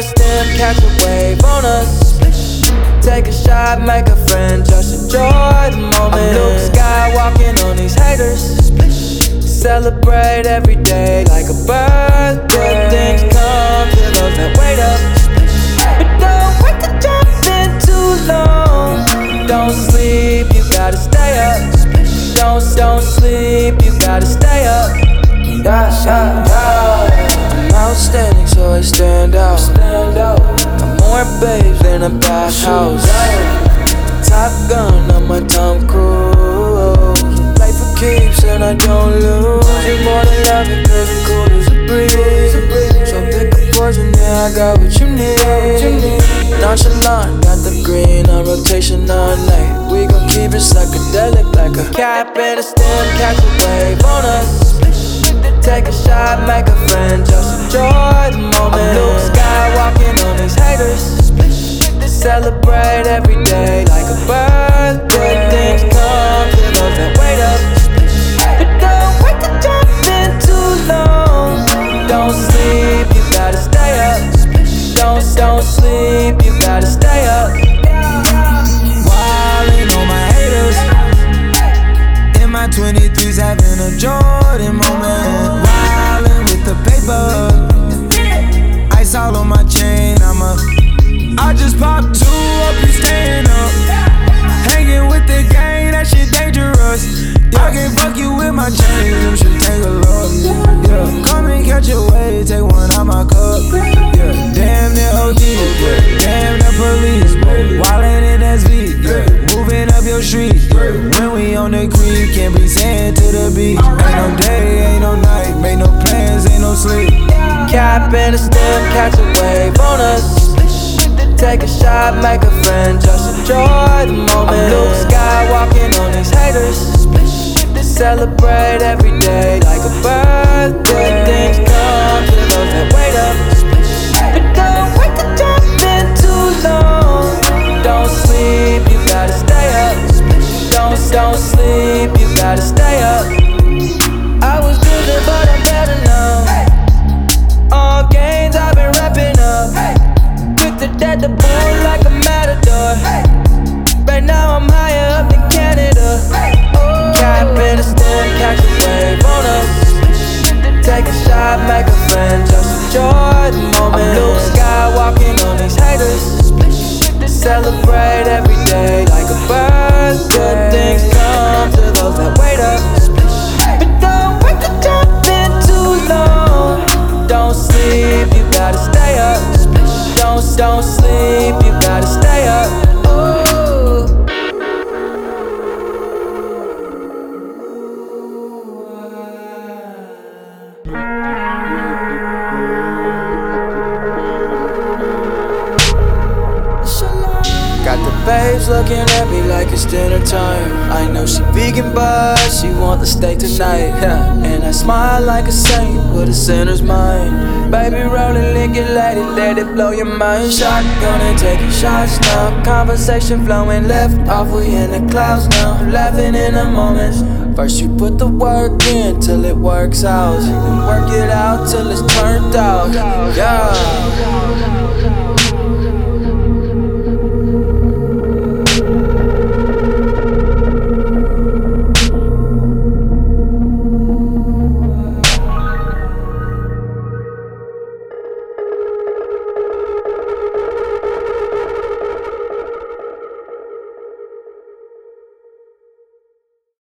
A stem, catch a wave on us. Take a shot, make a friend, just enjoy the moment. I'm Luke Skywalking on these haters. Celebrate every day like a birthday. Good things come to those that wait up. But don't wait to jump in too long. Don't sleep, you gotta stay up. Don't, don't sleep, you gotta stay up. Yeah, yeah, yeah. I don't lose. You more than love it, cause it's cool as a breeze. So pick a poison, yeah, I got what you need. Nonchalant, got the green on rotation all night. We gon' keep it psychedelic like a cap and a stem, catch a wave on us. Take a shot, make a friend, just enjoy the moment. I'm Luke Skywalking on these haters. Celebrate every day like a birthday. The can't be saying to the beach. Ain't no day, ain't no night, make no plans, ain't no sleep. Cap and a stem, catch a wave on us. Take a shot, make a friend, just enjoy the moment. I'm Luke Skywalking on these haters. Celebrate every day like a birthday. Sleep, you gotta stay up. I was good, but I'm better now. All gains I've been wrapping up. Quick to dead the bull like a matador. Right now I'm higher up than Canada. Cap in a stem, catch a wave on us. Take a shot, make a friend, just enjoy the moment. I'm Luke Skywalking on these haters. Celebrate Got the babes looking at me like it's dinner time. I know she vegan, but she want the steak tonight. Yeah. And I smile like a saint with a sinner's mind. Baby, rolling, lick it, let it, let it blow your mind. Shotgun and taking shots now. Conversation flowing left off, we in the clouds now. Laughing in the moments. First, you put the work in till it works out. Then work it out till it's turned out. Yeah.